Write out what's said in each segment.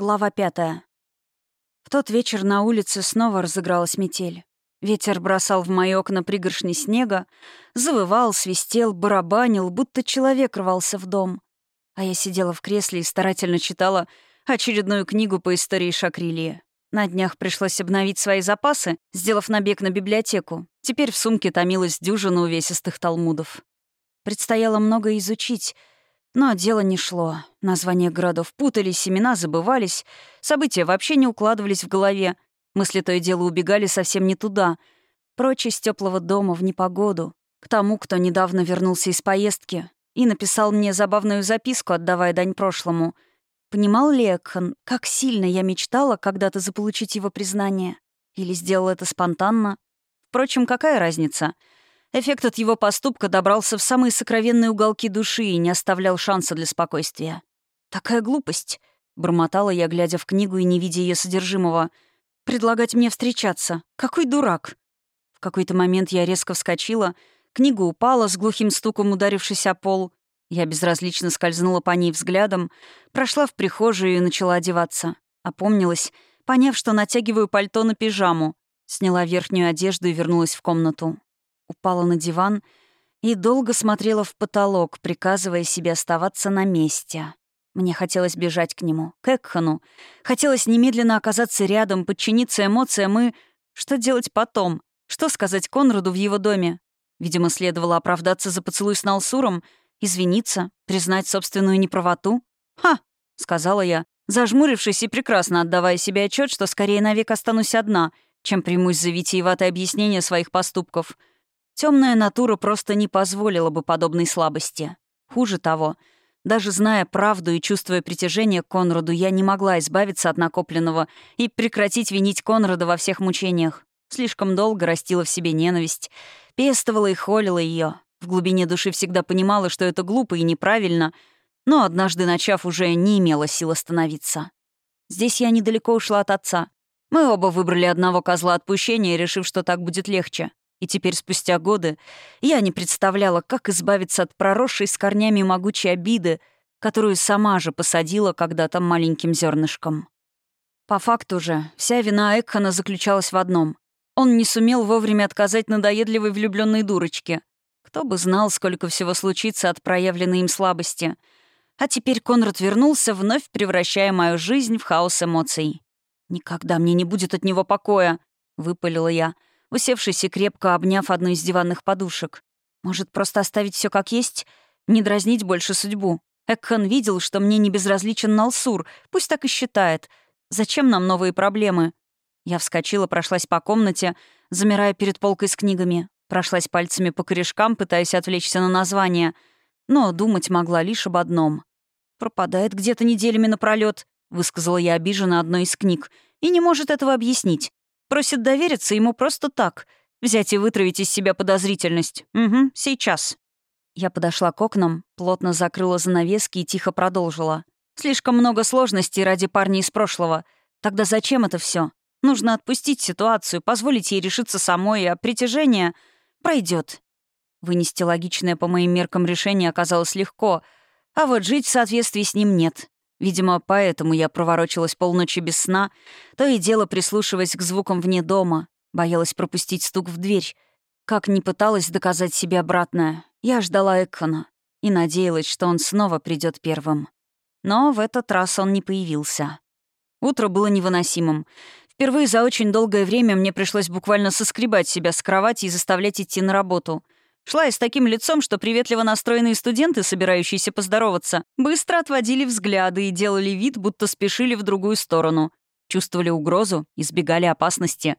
Глава пятая. В тот вечер на улице снова разыгралась метель. Ветер бросал в мои окна пригоршни снега, завывал, свистел, барабанил, будто человек рвался в дом. А я сидела в кресле и старательно читала очередную книгу по истории Шакрилии. На днях пришлось обновить свои запасы, сделав набег на библиотеку. Теперь в сумке томилась дюжина увесистых талмудов. Предстояло много изучить — но дело не шло. Названия городов путались, имена забывались, события вообще не укладывались в голове. Мысли то и дело убегали совсем не туда. Прочь из теплого дома в непогоду. К тому, кто недавно вернулся из поездки и написал мне забавную записку, отдавая дань прошлому. Понимал ли Экхан, как сильно я мечтала когда-то заполучить его признание? Или сделал это спонтанно? Впрочем, какая разница — Эффект от его поступка добрался в самые сокровенные уголки души и не оставлял шанса для спокойствия. «Такая глупость», — бормотала я, глядя в книгу и не видя ее содержимого. «Предлагать мне встречаться. Какой дурак!» В какой-то момент я резко вскочила, книга упала, с глухим стуком ударившись о пол. Я безразлично скользнула по ней взглядом, прошла в прихожую и начала одеваться. Опомнилась, поняв, что натягиваю пальто на пижаму. Сняла верхнюю одежду и вернулась в комнату упала на диван и долго смотрела в потолок, приказывая себе оставаться на месте. Мне хотелось бежать к нему, к Экхану. Хотелось немедленно оказаться рядом, подчиниться эмоциям и... Что делать потом? Что сказать Конраду в его доме? Видимо, следовало оправдаться за поцелуй с Налсуром, извиниться, признать собственную неправоту. «Ха!» — сказала я, зажмурившись и прекрасно отдавая себе отчет, что скорее навек останусь одна, чем примусь за витиеватое объяснение своих поступков — Темная натура просто не позволила бы подобной слабости. Хуже того, даже зная правду и чувствуя притяжение к Конраду, я не могла избавиться от накопленного и прекратить винить Конрада во всех мучениях. Слишком долго растила в себе ненависть, пестовала и холила ее. В глубине души всегда понимала, что это глупо и неправильно, но однажды начав, уже не имела сил остановиться. Здесь я недалеко ушла от отца. Мы оба выбрали одного козла отпущения, решив, что так будет легче. И теперь, спустя годы, я не представляла, как избавиться от проросшей с корнями могучей обиды, которую сама же посадила когда-то маленьким зернышком. По факту же, вся вина Экхана заключалась в одном. Он не сумел вовремя отказать надоедливой влюбленной дурочке. Кто бы знал, сколько всего случится от проявленной им слабости. А теперь Конрад вернулся, вновь превращая мою жизнь в хаос эмоций. «Никогда мне не будет от него покоя», — выпалила я — усевшись и крепко обняв одну из диванных подушек. Может, просто оставить все как есть? Не дразнить больше судьбу? Экхан видел, что мне не безразличен Налсур, пусть так и считает. Зачем нам новые проблемы? Я вскочила, прошлась по комнате, замирая перед полкой с книгами. Прошлась пальцами по корешкам, пытаясь отвлечься на название. Но думать могла лишь об одном. «Пропадает где-то неделями напролёт», — высказала я обиженно одной из книг, и не может этого объяснить. Просит довериться ему просто так. Взять и вытравить из себя подозрительность. Угу, сейчас. Я подошла к окнам, плотно закрыла занавески и тихо продолжила. Слишком много сложностей ради парня из прошлого. Тогда зачем это все? Нужно отпустить ситуацию, позволить ей решиться самой, а притяжение пройдет. Вынести логичное по моим меркам решение оказалось легко, а вот жить в соответствии с ним нет. Видимо, поэтому я проворочилась полночи без сна, то и дело прислушиваясь к звукам вне дома, боялась пропустить стук в дверь. Как ни пыталась доказать себе обратное, я ждала Экхана и надеялась, что он снова придет первым. Но в этот раз он не появился. Утро было невыносимым. Впервые за очень долгое время мне пришлось буквально соскребать себя с кровати и заставлять идти на работу — Шла и с таким лицом, что приветливо настроенные студенты, собирающиеся поздороваться, быстро отводили взгляды и делали вид, будто спешили в другую сторону. Чувствовали угрозу, избегали опасности.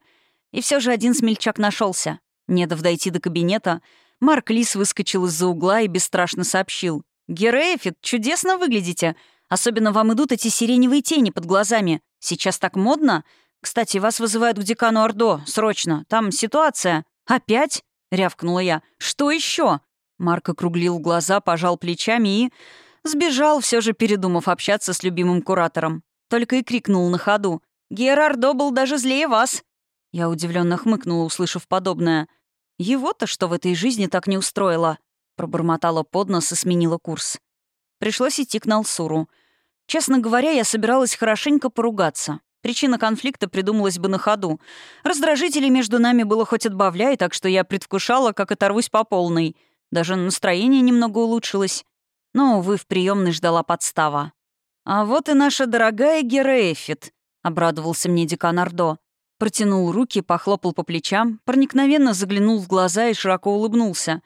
И все же один смельчак нашелся. Не дав дойти до кабинета, Марк Лис выскочил из-за угла и бесстрашно сообщил. «Герэфит, чудесно выглядите. Особенно вам идут эти сиреневые тени под глазами. Сейчас так модно. Кстати, вас вызывают к декану Ордо. Срочно. Там ситуация. Опять?» — рявкнула я. «Что еще? Марк округлил глаза, пожал плечами и... Сбежал, все же передумав общаться с любимым куратором. Только и крикнул на ходу. «Герардо был даже злее вас!» Я удивленно хмыкнула, услышав подобное. «Его-то что в этой жизни так не устроило?» Пробормотала под нос и сменила курс. Пришлось идти к Налсуру. Честно говоря, я собиралась хорошенько поругаться. Причина конфликта придумалась бы на ходу. Раздражителей между нами было хоть отбавляй, так что я предвкушала, как оторвусь по полной. Даже настроение немного улучшилось. Но, увы, в приемной ждала подстава. «А вот и наша дорогая Гера Эффит», — обрадовался мне декан Ордо. Протянул руки, похлопал по плечам, проникновенно заглянул в глаза и широко улыбнулся.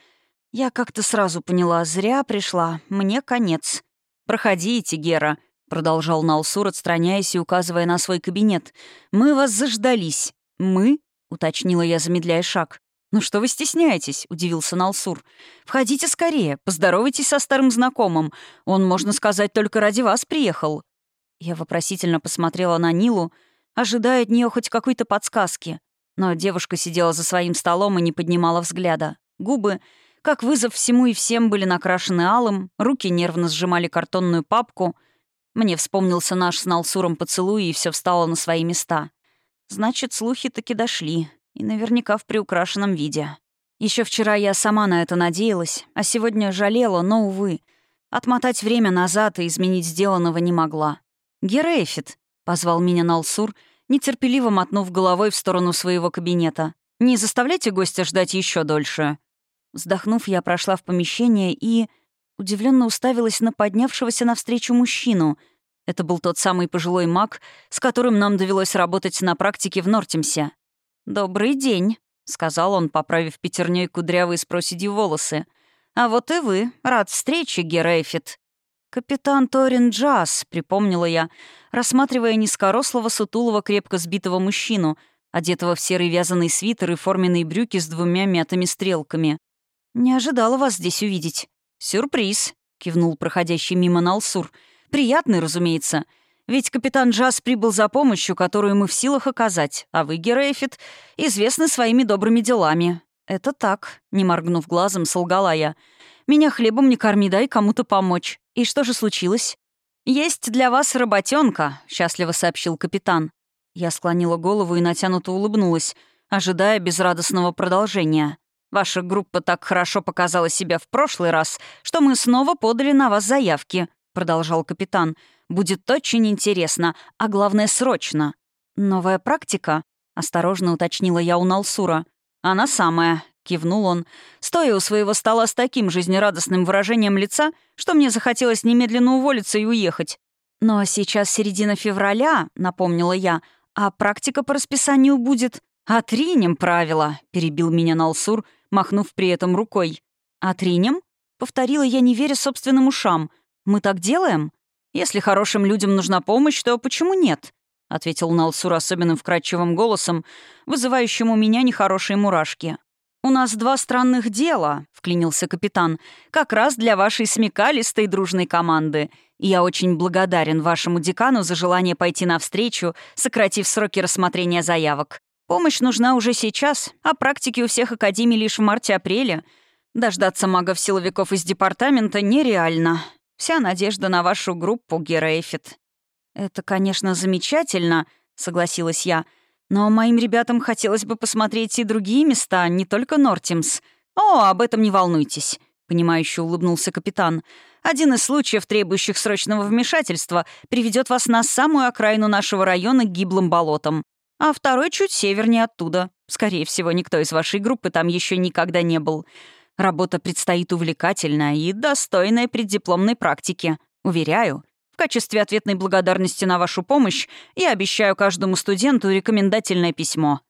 Я как-то сразу поняла, зря пришла, мне конец. «Проходите, Гера», — продолжал Налсур, отстраняясь и указывая на свой кабинет. «Мы вас заждались». «Мы?» — уточнила я, замедляя шаг. «Ну что вы стесняетесь?» — удивился Налсур. «Входите скорее, поздоровайтесь со старым знакомым. Он, можно сказать, только ради вас приехал». Я вопросительно посмотрела на Нилу, ожидая от нее хоть какой-то подсказки. Но девушка сидела за своим столом и не поднимала взгляда. Губы, как вызов всему и всем, были накрашены алым, руки нервно сжимали картонную папку. Мне вспомнился наш с Налсуром поцелуй, и все встало на свои места. Значит, слухи таки дошли. И наверняка в приукрашенном виде. Еще вчера я сама на это надеялась, а сегодня жалела, но, увы, отмотать время назад и изменить сделанного не могла. «Герейфит», — позвал меня Налсур, нетерпеливо мотнув головой в сторону своего кабинета. «Не заставляйте гостя ждать еще дольше». Вздохнув, я прошла в помещение и удивленно уставилась на поднявшегося навстречу мужчину. Это был тот самый пожилой маг, с которым нам довелось работать на практике в Нортимсе. «Добрый день», — сказал он, поправив пятерней кудрявые с проседью волосы. «А вот и вы. Рад встрече, Герейфит». «Капитан Торин Джаз», — припомнила я, рассматривая низкорослого, сутулого, крепко сбитого мужчину, одетого в серый вязаный свитер и форменные брюки с двумя мятыми стрелками. «Не ожидала вас здесь увидеть». «Сюрприз», — кивнул проходящий мимо Налсур. «Приятный, разумеется. Ведь капитан Джаз прибыл за помощью, которую мы в силах оказать, а вы, Герейфит, известны своими добрыми делами». «Это так», — не моргнув глазом, солгала я. «Меня хлебом не корми, дай кому-то помочь. И что же случилось?» «Есть для вас работенка», — счастливо сообщил капитан. Я склонила голову и натянуто улыбнулась, ожидая безрадостного продолжения. «Ваша группа так хорошо показала себя в прошлый раз, что мы снова подали на вас заявки», — продолжал капитан. «Будет очень интересно, а главное, срочно». «Новая практика?» — осторожно уточнила я у Налсура. «Она самая», — кивнул он, стоя у своего стола с таким жизнерадостным выражением лица, что мне захотелось немедленно уволиться и уехать. «Но сейчас середина февраля», — напомнила я, «а практика по расписанию будет...» «Отринем правила», — перебил меня Налсур, махнув при этом рукой. «Отринем?» — повторила я, не веря собственным ушам. «Мы так делаем? Если хорошим людям нужна помощь, то почему нет?» — ответил Налсур особенным вкрадчивым голосом, вызывающим у меня нехорошие мурашки. «У нас два странных дела», — вклинился капитан, «как раз для вашей смекалистой дружной команды. И я очень благодарен вашему декану за желание пойти навстречу, сократив сроки рассмотрения заявок. Помощь нужна уже сейчас, а практики у всех академий лишь в марте-апреле. Дождаться магов-силовиков из департамента нереально. Вся надежда на вашу группу, Герейфит». «Это, конечно, замечательно», — согласилась я, — но моим ребятам хотелось бы посмотреть и другие места, не только Нортимс. О, об этом не волнуйтесь», — понимающе улыбнулся капитан. «Один из случаев, требующих срочного вмешательства, приведет вас на самую окраину нашего района к гиблым болотам, а второй чуть севернее оттуда. Скорее всего, никто из вашей группы там еще никогда не был. Работа предстоит увлекательная и достойная преддипломной практики. Уверяю, в качестве ответной благодарности на вашу помощь я обещаю каждому студенту рекомендательное письмо».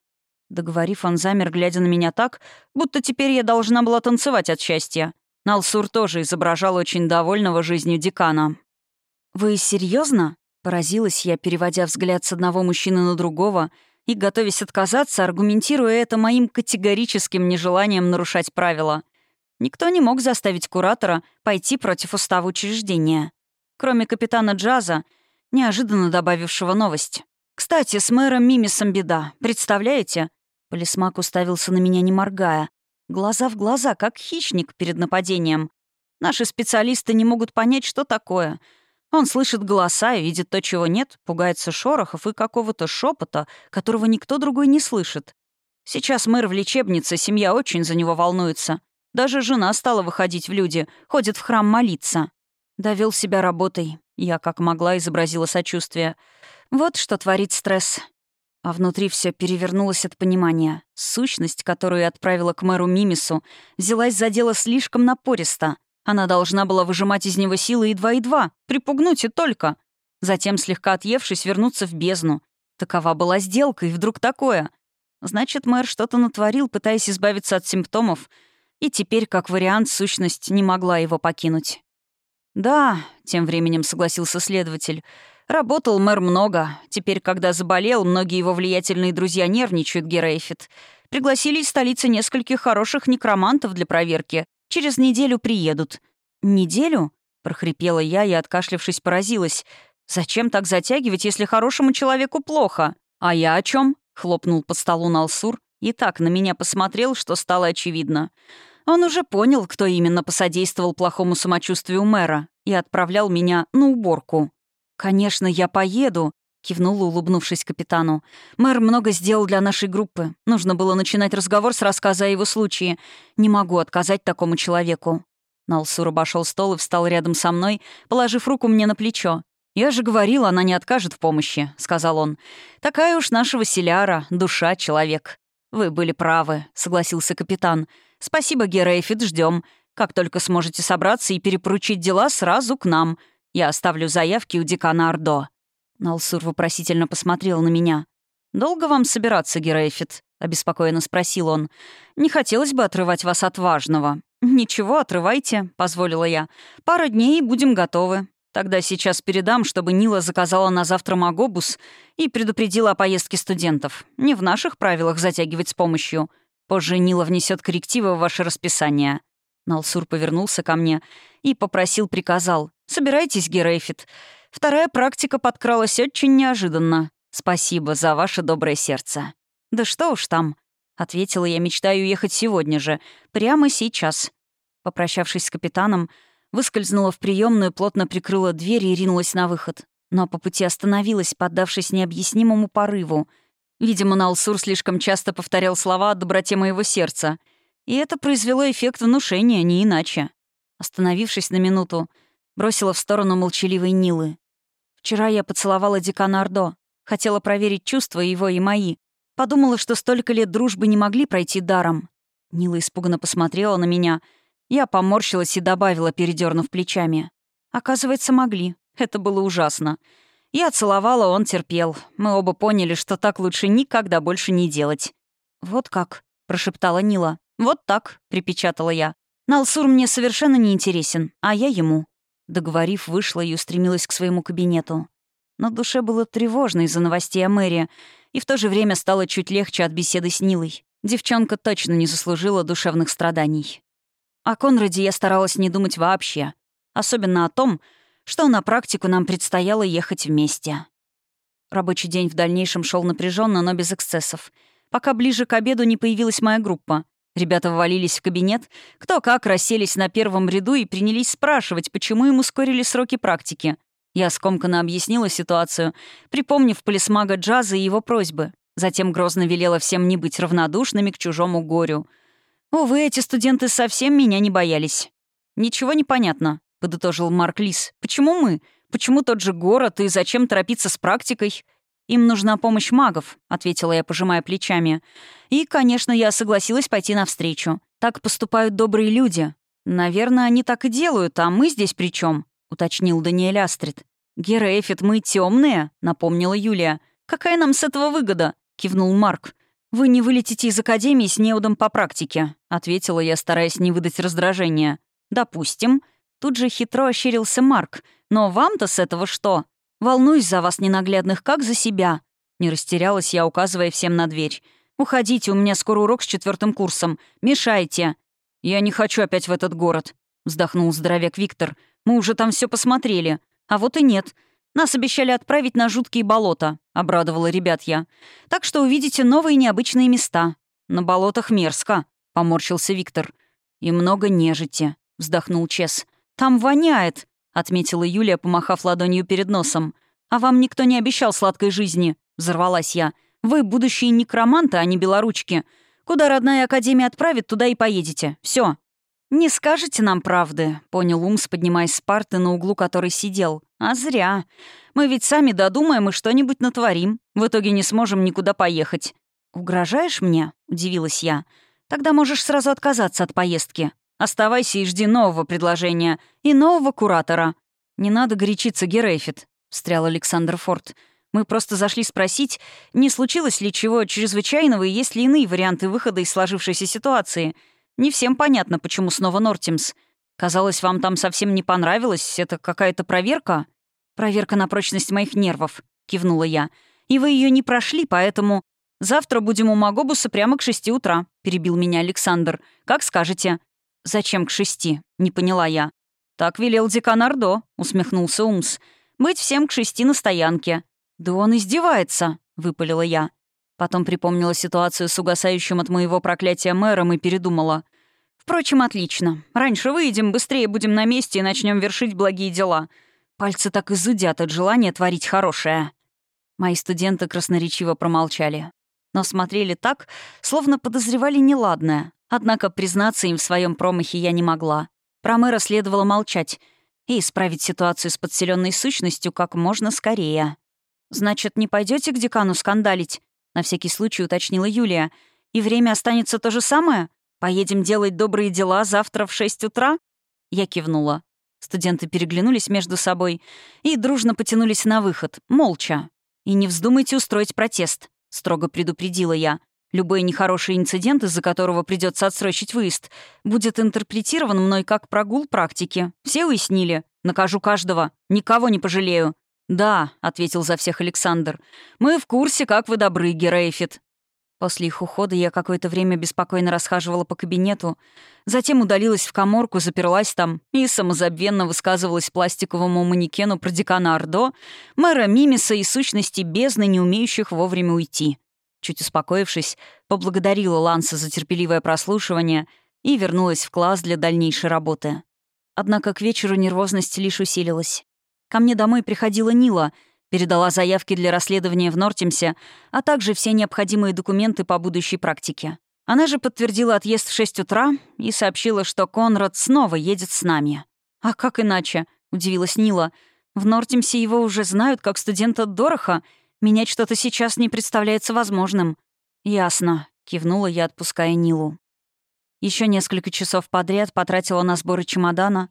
Договорив, он замер, глядя на меня так, будто теперь я должна была танцевать от счастья. Налсур тоже изображал очень довольного жизнью декана. «Вы серьезно? Поразилась я, переводя взгляд с одного мужчины на другого и, готовясь отказаться, аргументируя это моим категорическим нежеланием нарушать правила. Никто не мог заставить куратора пойти против устава учреждения кроме капитана Джаза, неожиданно добавившего новость. «Кстати, с мэром Мимисом беда. Представляете?» Полисмак уставился на меня, не моргая. Глаза в глаза, как хищник перед нападением. Наши специалисты не могут понять, что такое. Он слышит голоса и видит то, чего нет, пугается шорохов и какого-то шепота, которого никто другой не слышит. Сейчас мэр в лечебнице, семья очень за него волнуется. Даже жена стала выходить в люди, ходит в храм молиться. Довел себя работой. Я как могла изобразила сочувствие. Вот что творит стресс. А внутри все перевернулось от понимания. Сущность, которую отправила к мэру Мимису, взялась за дело слишком напористо. Она должна была выжимать из него силы и два и два, припугнуть и только. Затем, слегка отъевшись, вернуться в бездну. Такова была сделка, и вдруг такое. Значит, мэр что-то натворил, пытаясь избавиться от симптомов, и теперь, как вариант, сущность не могла его покинуть. «Да», — тем временем согласился следователь, — «работал мэр много. Теперь, когда заболел, многие его влиятельные друзья нервничают, Герейфит. Пригласили из столицы нескольких хороших некромантов для проверки. Через неделю приедут». «Неделю?» — прохрипела я и, откашлявшись, поразилась. «Зачем так затягивать, если хорошему человеку плохо? А я о чем? хлопнул по столу Налсур и так на меня посмотрел, что стало очевидно. Он уже понял, кто именно посодействовал плохому самочувствию мэра и отправлял меня на уборку. «Конечно, я поеду», — кивнула, улыбнувшись капитану. «Мэр много сделал для нашей группы. Нужно было начинать разговор с рассказа о его случае. Не могу отказать такому человеку». Налсур обошел стол и встал рядом со мной, положив руку мне на плечо. «Я же говорил, она не откажет в помощи», — сказал он. «Такая уж наша Василяра, душа человек». «Вы были правы», — согласился капитан. «Спасибо, Герейфит, ждем. Как только сможете собраться и перепоручить дела сразу к нам. Я оставлю заявки у декана Ордо». Налсур вопросительно посмотрел на меня. «Долго вам собираться, Герейфит?» — обеспокоенно спросил он. «Не хотелось бы отрывать вас от важного». «Ничего, отрывайте», — позволила я. «Пара дней и будем готовы. Тогда сейчас передам, чтобы Нила заказала на завтра Магобус и предупредила о поездке студентов. Не в наших правилах затягивать с помощью. Позже Нила внесет коррективы в ваше расписание». Налсур повернулся ко мне и попросил, приказал. «Собирайтесь, Герейфит. Вторая практика подкралась очень неожиданно. Спасибо за ваше доброе сердце». «Да что уж там», — ответила я, мечтаю уехать сегодня же, прямо сейчас. Попрощавшись с капитаном, Выскользнула в приемную, плотно прикрыла дверь и ринулась на выход. Но по пути остановилась, поддавшись необъяснимому порыву. Видимо, Налсур слишком часто повторял слова о доброте моего сердца. И это произвело эффект внушения, не иначе. Остановившись на минуту, бросила в сторону молчаливой Нилы. Вчера я поцеловала декана Ордо. Хотела проверить чувства его и мои. Подумала, что столько лет дружбы не могли пройти даром. Нила испуганно посмотрела на меня — я поморщилась и добавила, передернув плечами. Оказывается, могли. Это было ужасно. Я целовала, он терпел. Мы оба поняли, что так лучше никогда больше не делать. «Вот как?» — прошептала Нила. «Вот так», — припечатала я. «Налсур мне совершенно не интересен, а я ему». Договорив, вышла и устремилась к своему кабинету. На душе было тревожно из-за новостей о мэре, и в то же время стало чуть легче от беседы с Нилой. Девчонка точно не заслужила душевных страданий. О Конраде я старалась не думать вообще. Особенно о том, что на практику нам предстояло ехать вместе. Рабочий день в дальнейшем шел напряженно, но без эксцессов. Пока ближе к обеду не появилась моя группа. Ребята ввалились в кабинет, кто как расселись на первом ряду и принялись спрашивать, почему им ускорили сроки практики. Я скомканно объяснила ситуацию, припомнив полисмага Джаза и его просьбы. Затем грозно велела всем не быть равнодушными к чужому горю — Увы, эти студенты совсем меня не боялись. «Ничего не понятно», — подытожил Марк Лис. «Почему мы? Почему тот же город и зачем торопиться с практикой?» «Им нужна помощь магов», — ответила я, пожимая плечами. «И, конечно, я согласилась пойти навстречу. Так поступают добрые люди. Наверное, они так и делают, а мы здесь при чем? уточнил Даниэль Астрид. «Гера Эфит, мы темные», — напомнила Юлия. «Какая нам с этого выгода?» — кивнул Марк. «Вы не вылетите из академии с неудом по практике», — ответила я, стараясь не выдать раздражения. «Допустим». Тут же хитро ощерился Марк. «Но вам-то с этого что? Волнуюсь за вас, ненаглядных, как за себя». Не растерялась я, указывая всем на дверь. «Уходите, у меня скоро урок с четвертым курсом. Мешайте». «Я не хочу опять в этот город», — вздохнул здоровяк Виктор. «Мы уже там все посмотрели. А вот и нет. Нас обещали отправить на жуткие болота», — обрадовала ребят я. «Так что увидите новые необычные места. На болотах мерзко», — поморщился Виктор. «И много нежити», — вздохнул Чес. «Там воняет», — отметила Юлия, помахав ладонью перед носом. «А вам никто не обещал сладкой жизни», — взорвалась я. «Вы будущие некроманты, а не белоручки. Куда родная академия отправит, туда и поедете. Все. «Не скажете нам правды», — понял Умс, поднимаясь с парты, на углу которой сидел. «А зря. Мы ведь сами додумаем и что-нибудь натворим. В итоге не сможем никуда поехать». «Угрожаешь мне?» — удивилась я. «Тогда можешь сразу отказаться от поездки. Оставайся и жди нового предложения. И нового куратора». «Не надо горячиться, Герейфит», — встрял Александр Форд. «Мы просто зашли спросить, не случилось ли чего чрезвычайного и есть ли иные варианты выхода из сложившейся ситуации. Не всем понятно, почему снова Нортимс. Казалось, вам там совсем не понравилось. Это какая-то проверка?» «Проверка на прочность моих нервов», — кивнула я. «И вы ее не прошли, поэтому...» «Завтра будем у Магобуса прямо к шести утра», — перебил меня Александр. «Как скажете». «Зачем к шести?» — не поняла я. «Так велел декан Ордо», — усмехнулся Умс. «Быть всем к шести на стоянке». «Да он издевается», — выпалила я. Потом припомнила ситуацию с угасающим от моего проклятия мэром и передумала. «Впрочем, отлично. Раньше выйдем, быстрее будем на месте и начнем вершить благие дела. Пальцы так и зудят от желания творить хорошее». Мои студенты красноречиво промолчали. Но смотрели так, словно подозревали неладное. Однако признаться им в своем промахе я не могла. Про мэра следовало молчать и исправить ситуацию с подселенной сущностью как можно скорее. «Значит, не пойдете к декану скандалить?» — на всякий случай уточнила Юлия. «И время останется то же самое? Поедем делать добрые дела завтра в шесть утра?» Я кивнула. Студенты переглянулись между собой и дружно потянулись на выход, молча. «И не вздумайте устроить протест», — строго предупредила я. «Любой нехороший инцидент, из-за которого придется отсрочить выезд, будет интерпретирован мной как прогул практики. Все уяснили? Накажу каждого. Никого не пожалею». «Да», — ответил за всех Александр. «Мы в курсе, как вы добры, Герейфит. После их ухода я какое-то время беспокойно расхаживала по кабинету, затем удалилась в каморку, заперлась там и самозабвенно высказывалась пластиковому манекену про декана Ордо, мэра Мимиса и сущности бездны, не умеющих вовремя уйти. Чуть успокоившись, поблагодарила Ланса за терпеливое прослушивание и вернулась в класс для дальнейшей работы. Однако к вечеру нервозность лишь усилилась. Ко мне домой приходила Нила — передала заявки для расследования в Нортимсе, а также все необходимые документы по будущей практике. Она же подтвердила отъезд в 6 утра и сообщила, что Конрад снова едет с нами. «А как иначе?» — удивилась Нила. «В Нортимсе его уже знают как студента Дороха. Менять что-то сейчас не представляется возможным». «Ясно», — кивнула я, отпуская Нилу. Еще несколько часов подряд потратила на сборы чемодана,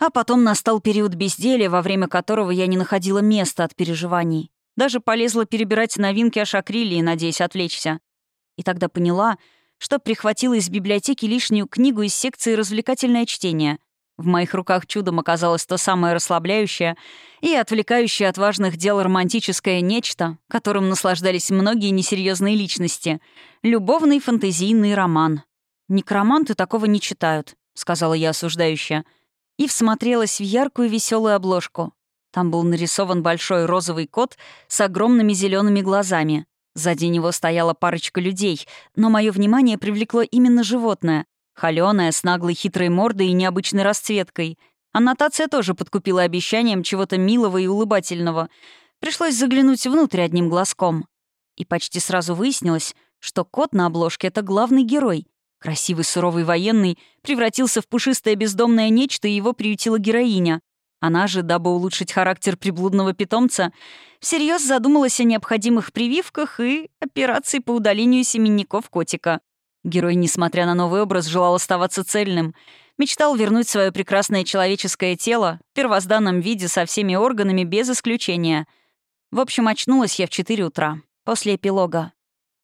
а потом настал период безделия, во время которого я не находила места от переживаний. Даже полезла перебирать новинки о Шакрилии, надеясь отвлечься. И тогда поняла, что прихватила из библиотеки лишнюю книгу из секции «Развлекательное чтение». В моих руках чудом оказалось то самое расслабляющее и отвлекающее от важных дел романтическое нечто, которым наслаждались многие несерьезные личности — любовный фантазийный роман. «Некроманты такого не читают», — сказала я осуждающе. И всмотрелась в яркую веселую обложку. Там был нарисован большой розовый кот с огромными зелеными глазами. Сзади него стояла парочка людей, но мое внимание привлекло именно животное. Холёное, с наглой хитрой мордой и необычной расцветкой. Аннотация тоже подкупила обещанием чего-то милого и улыбательного. Пришлось заглянуть внутрь одним глазком. И почти сразу выяснилось, что кот на обложке — это главный герой. Красивый суровый военный превратился в пушистое бездомное нечто, и его приютила героиня. Она же, дабы улучшить характер приблудного питомца, всерьез задумалась о необходимых прививках и операции по удалению семенников котика. Герой, несмотря на новый образ, желал оставаться цельным. Мечтал вернуть свое прекрасное человеческое тело в первозданном виде со всеми органами без исключения. В общем, очнулась я в 4 утра, после эпилога.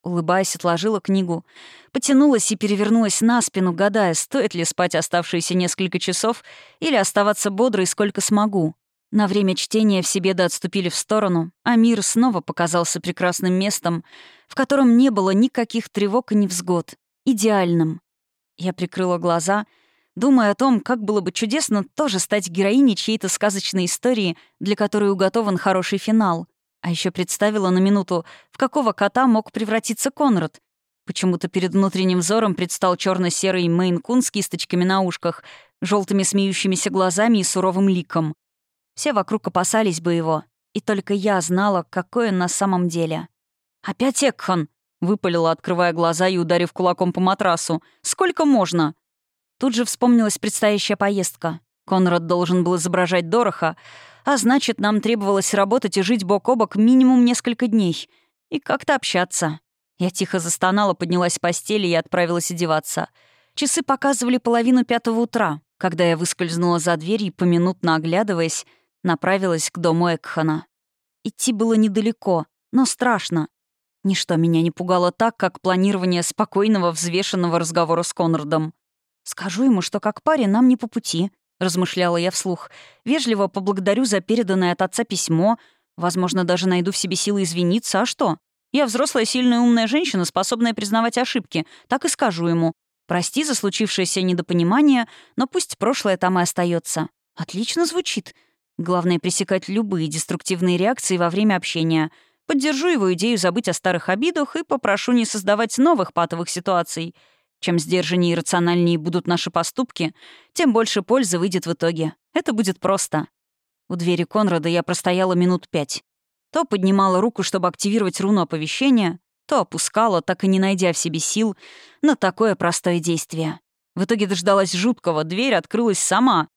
Улыбаясь, отложила книгу, потянулась и перевернулась на спину, гадая, стоит ли спать оставшиеся несколько часов или оставаться бодрой сколько смогу. На время чтения все беды отступили в сторону, а мир снова показался прекрасным местом, в котором не было никаких тревог и невзгод. Идеальным. Я прикрыла глаза, думая о том, как было бы чудесно тоже стать героиней чьей-то сказочной истории, для которой уготован хороший финал — а еще представила на минуту, в какого кота мог превратиться Конрад. Почему-то перед внутренним взором предстал черно серый мейн-кун с кисточками на ушках, желтыми смеющимися глазами и суровым ликом. Все вокруг опасались бы его, и только я знала, какой он на самом деле. «Опять Экхан!» — выпалила, открывая глаза и ударив кулаком по матрасу. «Сколько можно?» Тут же вспомнилась предстоящая поездка. Конрад должен был изображать Дороха, а значит, нам требовалось работать и жить бок о бок минимум несколько дней. И как-то общаться. Я тихо застонала, поднялась с постели и отправилась одеваться. Часы показывали половину пятого утра, когда я выскользнула за дверь и, поминутно оглядываясь, направилась к дому Экхана. Идти было недалеко, но страшно. Ничто меня не пугало так, как планирование спокойного, взвешенного разговора с Конрадом. «Скажу ему, что как паре нам не по пути», — размышляла я вслух. «Вежливо поблагодарю за переданное от отца письмо. Возможно, даже найду в себе силы извиниться. А что? Я взрослая, сильная, умная женщина, способная признавать ошибки. Так и скажу ему. Прости за случившееся недопонимание, но пусть прошлое там и остается. Отлично звучит. Главное — пресекать любые деструктивные реакции во время общения. Поддержу его идею забыть о старых обидах и попрошу не создавать новых патовых ситуаций — чем сдержаннее и рациональнее будут наши поступки, тем больше пользы выйдет в итоге. Это будет просто. У двери Конрада я простояла минут пять. То поднимала руку, чтобы активировать руну оповещения, то опускала, так и не найдя в себе сил на такое простое действие. В итоге дождалась жуткого, дверь открылась сама.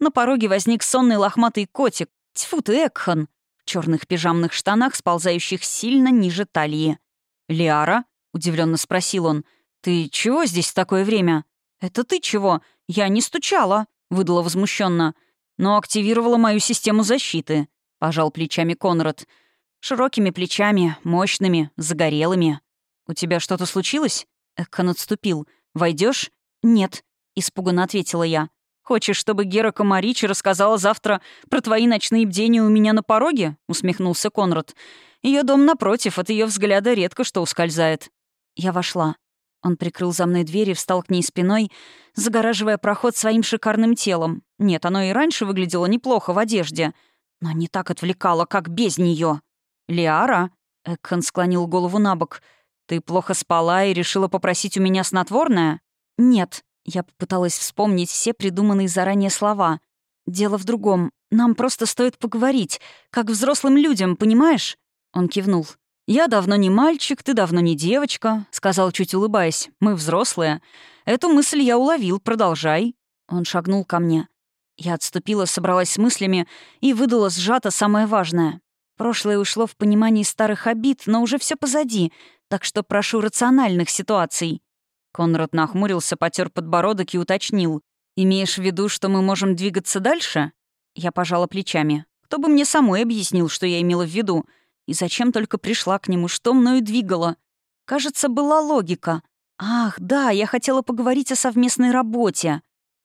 На пороге возник сонный лохматый котик, тьфу ты, Экхан, черных пижамных штанах, сползающих сильно ниже талии. «Лиара?» — удивленно спросил он — «Ты чего здесь в такое время?» «Это ты чего? Я не стучала», — выдала возмущенно. «Но активировала мою систему защиты», — пожал плечами Конрад. «Широкими плечами, мощными, загорелыми. У тебя что-то случилось?» Экон отступил. Войдешь? «Нет», — испуганно ответила я. «Хочешь, чтобы Гера Комаричи рассказала завтра про твои ночные бдения у меня на пороге?» — усмехнулся Конрад. Ее дом напротив, от ее взгляда редко что ускользает. Я вошла. Он прикрыл за мной дверь и встал к ней спиной, загораживая проход своим шикарным телом. Нет, оно и раньше выглядело неплохо в одежде, но не так отвлекало, как без нее. «Лиара?» — Экхан склонил голову на бок. «Ты плохо спала и решила попросить у меня снотворное?» «Нет». Я попыталась вспомнить все придуманные заранее слова. «Дело в другом. Нам просто стоит поговорить, как взрослым людям, понимаешь?» Он кивнул. «Я давно не мальчик, ты давно не девочка», — сказал, чуть улыбаясь. «Мы взрослые. Эту мысль я уловил, продолжай». Он шагнул ко мне. Я отступила, собралась с мыслями и выдала сжато самое важное. Прошлое ушло в понимании старых обид, но уже все позади, так что прошу рациональных ситуаций. Конрад нахмурился, потер подбородок и уточнил. «Имеешь в виду, что мы можем двигаться дальше?» Я пожала плечами. Кто бы мне самой объяснил, что я имела в виду? И зачем только пришла к нему, что мною двигало? Кажется, была логика. Ах, да, я хотела поговорить о совместной работе.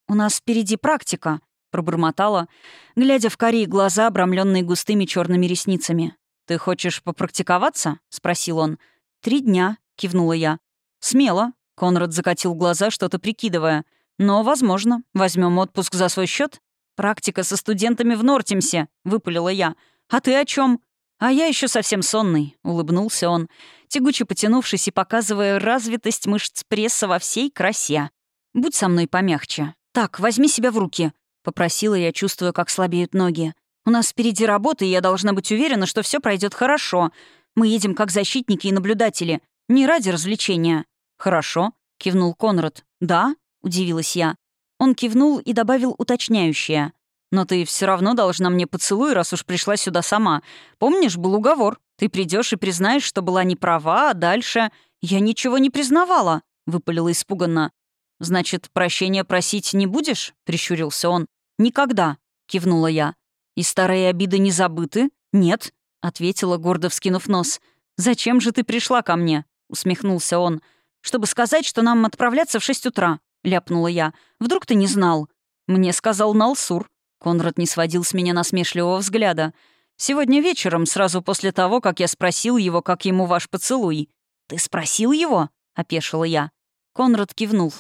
У нас впереди практика, пробормотала, глядя в карие глаза, обрамленные густыми черными ресницами. «Ты хочешь попрактиковаться?» — спросил он. «Три дня», — кивнула я. «Смело», — Конрад закатил глаза, что-то прикидывая. «Но, возможно, возьмем отпуск за свой счет. «Практика со студентами в Нортимсе», — выпалила я. «А ты о чем? «А я еще совсем сонный», — улыбнулся он, тягуче потянувшись и показывая развитость мышц пресса во всей красе. «Будь со мной помягче. Так, возьми себя в руки», — попросила я, чувствуя, как слабеют ноги. «У нас впереди работа, и я должна быть уверена, что все пройдет хорошо. Мы едем как защитники и наблюдатели, не ради развлечения». «Хорошо», — кивнул Конрад. «Да?» — удивилась я. Он кивнул и добавил уточняющее. Но ты все равно должна мне поцелуй, раз уж пришла сюда сама. Помнишь, был уговор. Ты придешь и признаешь, что была не права, а дальше... Я ничего не признавала, — выпалила испуганно. «Значит, прощения просить не будешь?» — прищурился он. «Никогда», — кивнула я. «И старые обиды не забыты?» «Нет», — ответила, гордо вскинув нос. «Зачем же ты пришла ко мне?» — усмехнулся он. «Чтобы сказать, что нам отправляться в шесть утра», — ляпнула я. «Вдруг ты не знал?» «Мне сказал Налсур», Конрад не сводил с меня насмешливого взгляда. «Сегодня вечером, сразу после того, как я спросил его, как ему ваш поцелуй». «Ты спросил его?» — опешила я. Конрад кивнул.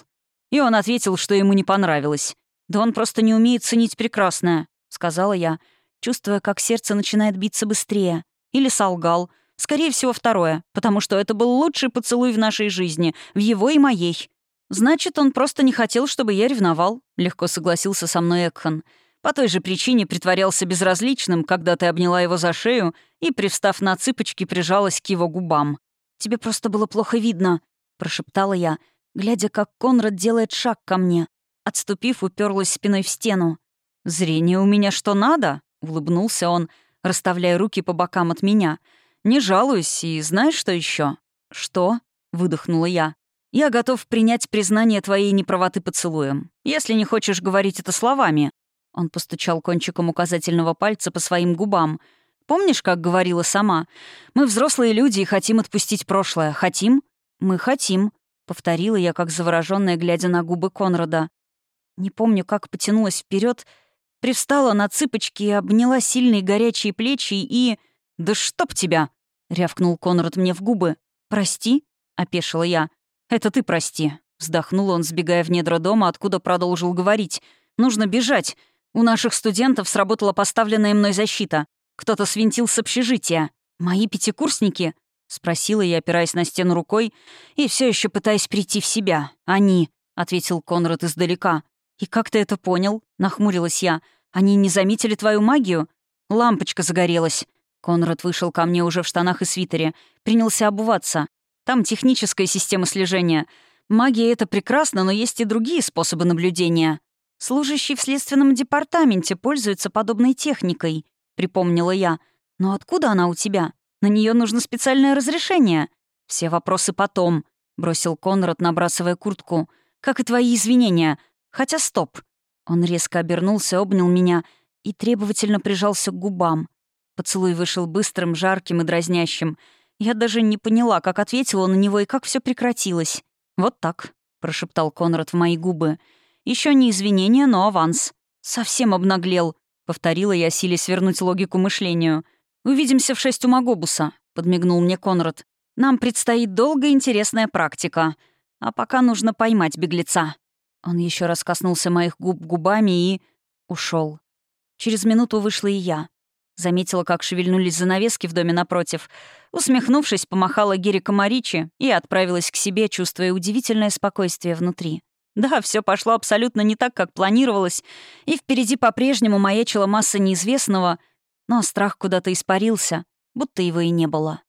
И он ответил, что ему не понравилось. «Да он просто не умеет ценить прекрасное», — сказала я, чувствуя, как сердце начинает биться быстрее. Или солгал. Скорее всего, второе, потому что это был лучший поцелуй в нашей жизни, в его и моей. «Значит, он просто не хотел, чтобы я ревновал», — легко согласился со мной Экхан. По той же причине притворялся безразличным, когда ты обняла его за шею и, привстав на цыпочки, прижалась к его губам. «Тебе просто было плохо видно», — прошептала я, глядя, как Конрад делает шаг ко мне. отступив, уперлась спиной в стену. «Зрение у меня что надо?» — улыбнулся он, расставляя руки по бокам от меня. «Не жалуюсь, и знаешь, что еще? «Что?» — выдохнула я. «Я готов принять признание твоей неправоты поцелуем. Если не хочешь говорить это словами». Он постучал кончиком указательного пальца по своим губам. «Помнишь, как говорила сама? Мы взрослые люди и хотим отпустить прошлое. Хотим?» «Мы хотим», — повторила я, как заворожённая, глядя на губы Конрада. Не помню, как потянулась вперед, привстала на цыпочки и обняла сильные горячие плечи и... «Да чтоб тебя!» — рявкнул Конрад мне в губы. «Прости?» — опешила я. «Это ты прости», — вздохнул он, сбегая в недра дома, откуда продолжил говорить. «Нужно бежать. У наших студентов сработала поставленная мной защита. Кто-то свинтил с общежития. Мои пятикурсники?» — спросила я, опираясь на стену рукой и все еще пытаясь прийти в себя. «Они», — ответил Конрад издалека. «И как ты это понял?» — нахмурилась я. «Они не заметили твою магию?» «Лампочка загорелась». Конрад вышел ко мне уже в штанах и свитере. Принялся обуваться. Там техническая система слежения. Магия — это прекрасно, но есть и другие способы наблюдения. Служащий в следственном департаменте пользуется подобной техникой, припомнила я. Но откуда она у тебя? На нее нужно специальное разрешение. Все вопросы потом, бросил Конрад, набрасывая куртку. Как и твои извинения. Хотя стоп. Он резко обернулся, обнял меня и требовательно прижался к губам. Поцелуй вышел быстрым, жарким и дразнящим — я даже не поняла, как ответила на него и как все прекратилось. «Вот так», — прошептал Конрад в мои губы. Еще не извинения, но аванс. «Совсем обнаглел», — повторила я, силясь свернуть логику мышлению. «Увидимся в шесть у Магобуса», — подмигнул мне Конрад. «Нам предстоит долгая интересная практика. А пока нужно поймать беглеца». Он еще раз коснулся моих губ губами и... ушел. Через минуту вышла и я. Заметила, как шевельнулись занавески в доме напротив. Усмехнувшись, помахала Гере Комаричи и отправилась к себе, чувствуя удивительное спокойствие внутри. Да, все пошло абсолютно не так, как планировалось, и впереди по-прежнему маячила масса неизвестного, но страх куда-то испарился, будто его и не было.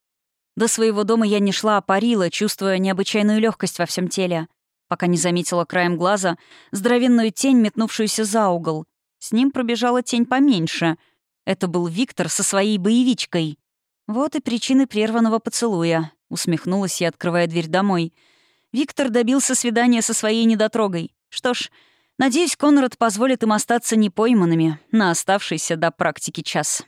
До своего дома я не шла, а парила, чувствуя необычайную легкость во всем теле, пока не заметила краем глаза здоровенную тень, метнувшуюся за угол. С ним пробежала тень поменьше — это был Виктор со своей боевичкой. Вот и причины прерванного поцелуя. Усмехнулась я, открывая дверь домой. Виктор добился свидания со своей недотрогой. Что ж, надеюсь, Конрад позволит им остаться непойманными на оставшийся до практики час.